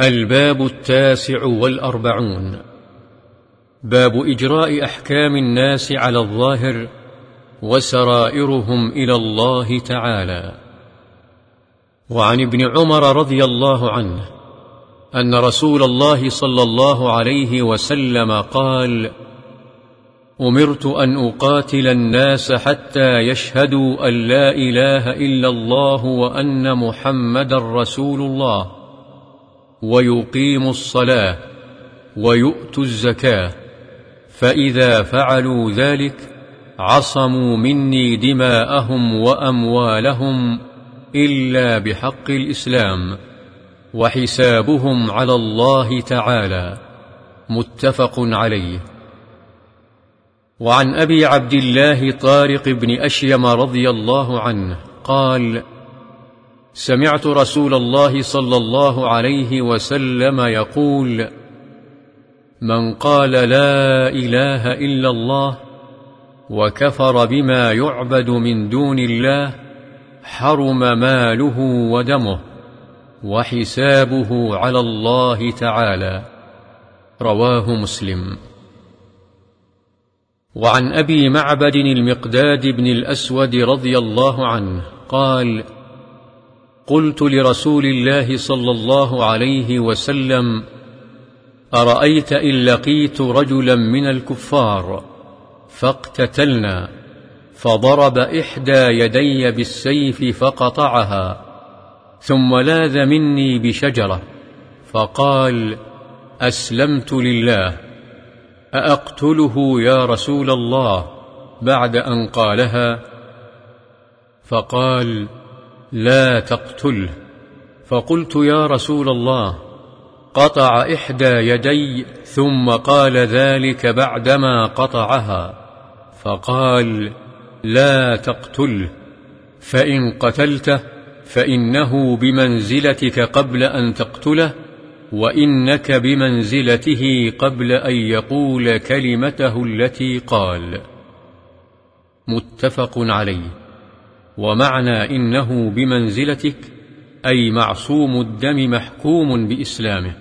الباب التاسع والأربعون. باب إجراء أحكام الناس على الظاهر وسرائرهم إلى الله تعالى. وعن ابن عمر رضي الله عنه أن رسول الله صلى الله عليه وسلم قال أمرت أن أقاتل الناس حتى يشهدوا أن لا إله إلا الله وأن محمد رسول الله. ويقيموا الصلاة ويؤتوا الزكاة. فإذا فعلوا ذلك عصموا مني دماءهم وأموالهم إلا بحق الإسلام وحسابهم على الله تعالى. متفق عليه. وعن أبي عبد الله طارق بن أشيم رضي الله عنه قال سمعت رسول الله صلى الله عليه وسلم يقول من قال لا إله إلا الله وكفر بما يعبد من دون الله حرم ماله ودمه وحسابه على الله تعالى. رواه مسلم. وعن أبي معبد المقداد بن الأسود رضي الله عنه قال قلت لرسول الله صلى الله عليه وسلم أرأيت إن لقيت رجلا من الكفار؟ فاقتتلنا فضرب إحدى يدي بالسيف فقطعها ثم لاذ مني بشجرة فقال أسلمت لله أأقتله يا رسول الله؟ بعد أن قالها فقال لا تقتله فقلت يا رسول الله قطع إحدى يدي ثم قال ذلك بعدما قطعها. فقال لا تقتله فإن قتلته فإنه بمنزلتك قبل أن تقتله وإنك بمنزلته قبل أن يقول كلمته التي قال. متفق عليه. ومعنى إنه بمنزلتك أي معصوم الدم محكوم بإسلامه.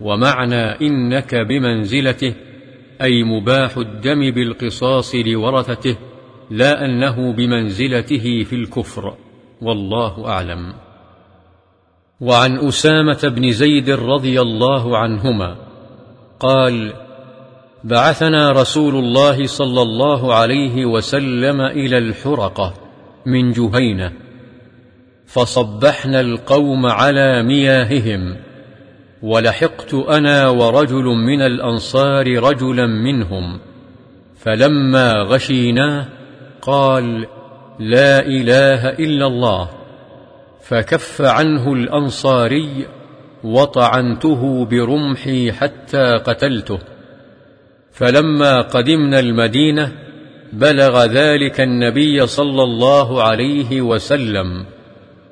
ومعنى إنك بمنزلته أي مباح الدم بالقصاص لورثته لا أنه بمنزلته في الكفر. والله أعلم. وعن أسامة بن زيد رضي الله عنهما قال بعثنا رسول الله صلى الله عليه وسلم إلى الحرقة. من جهينة فصبحنا القوم على مياههم ولحقت أنا ورجل من الأنصار رجلا منهم فلما غشيناه قال لا إله إلا الله فكف عنه الأنصاري وطعنته برمحي حتى قتلته فلما قدمنا المدينة بلغ ذلك النبي صلى الله عليه وسلم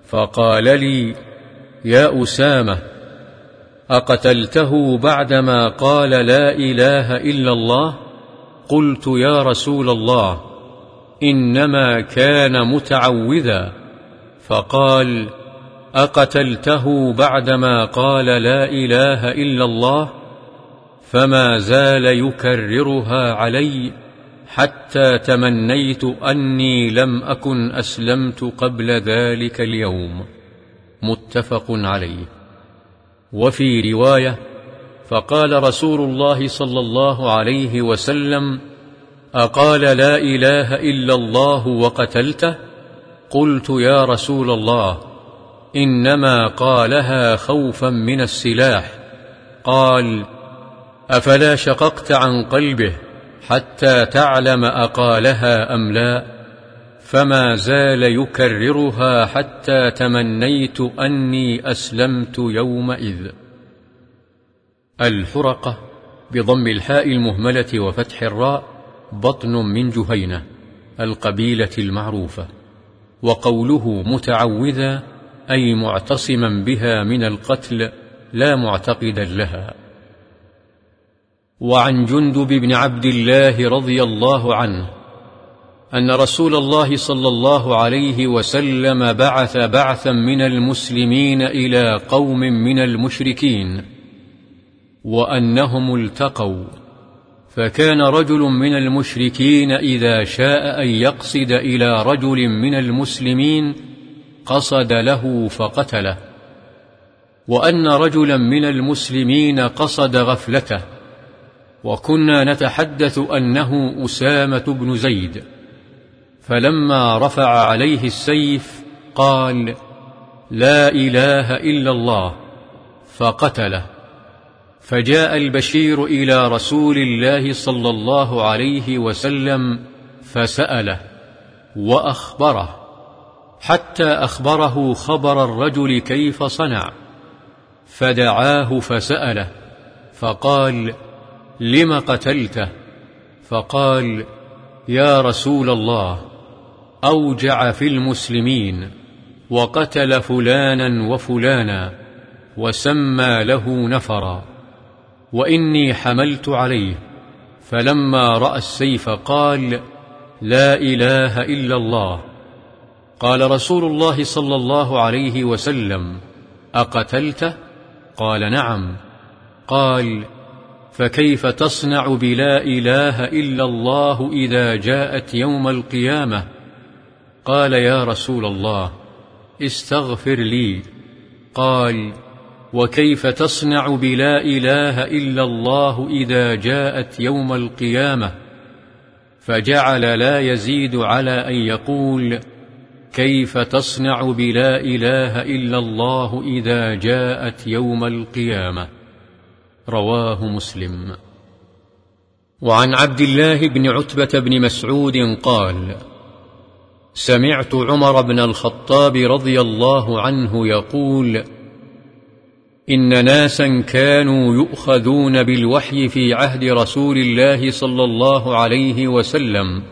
فقال لي يا أسامة أقتلته بعدما قال لا إله إلا الله؟ قلت يا رسول الله إنما كان متعوذا. فقال أقتلته بعدما قال لا إله إلا الله؟ فما زال يكررها علي؟ حتى تمنيت أني لم أكن أسلمت قبل ذلك اليوم. متفق عليه. وفي رواية فقال رسول الله صلى الله عليه وسلم أقال لا إله إلا الله وقتلته؟ قلت يا رسول الله إنما قالها خوفا من السلاح. قال أفلا شققت عن قلبه؟ حتى تعلم أقالها أم لا فما زال يكررها حتى تمنيت أني أسلمت يومئذ. الحرقة بضم الحاء المهملة وفتح الراء بطن من جهينة القبيلة المعروفة وقوله متعوذا أي معتصما بها من القتل لا معتقدا لها. وعن جندب بن عبد الله رضي الله عنه أن رسول الله صلى الله عليه وسلم بعث بعثا من المسلمين إلى قوم من المشركين وأنهم التقوا فكان رجل من المشركين إذا شاء أن يقصد إلى رجل من المسلمين قصد له فقتله وأن رجلا من المسلمين قصد غفلته. وكنا نتحدث أنه أسامة بن زيد فلما رفع عليه السيف قال لا إله إلا الله فقتله. فجاء البشير إلى رسول الله صلى الله عليه وسلم فسأله وأخبره حتى أخبره خبر الرجل كيف صنع. فدعاه فسأله فقال لم قتلته؟ فقال يا رسول الله أوجع في المسلمين وقتل فلانا وفلانا وسمى له نفرا وإني حملت عليه. فلما رأى السيف قال لا إله إلا الله. قال رسول الله صلى الله عليه وسلم أقتلته؟ قال نعم. قال فكيف تصنع بلا إله إلا الله إذا جاءت يوم القيامة؟ قال يا رسول الله استغفر لي. قال وكيف تصنع بلا إله إلا الله إذا جاءت يوم القيامة؟ فجعل لا يزيد على أن يقول كيف تصنع بلا إله إلا الله إذا جاءت يوم القيامة؟ رواه مسلم. وعن عبد الله بن عتبة بن مسعود قال سمعت عمر بن الخطاب رضي الله عنه يقول إن ناسا كانوا يؤخذون بالوحي في عهد رسول الله صلى الله عليه وسلم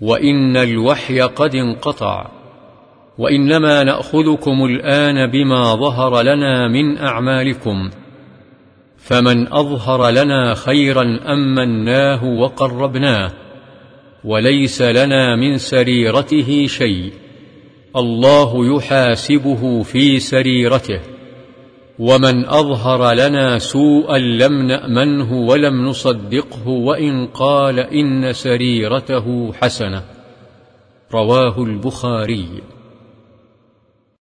وإن الوحي قد انقطع وإنما نأخذكم الآن بما ظهر لنا من أعمالكم. فمن أظهر لنا خيرا أمناه وقربناه وليس لنا من سريرته شيء. الله يحاسبه في سريرته. ومن أظهر لنا سوءا لم نأمنه ولم نصدقه وإن قال إن سريرته حسنة. رواه البخاري.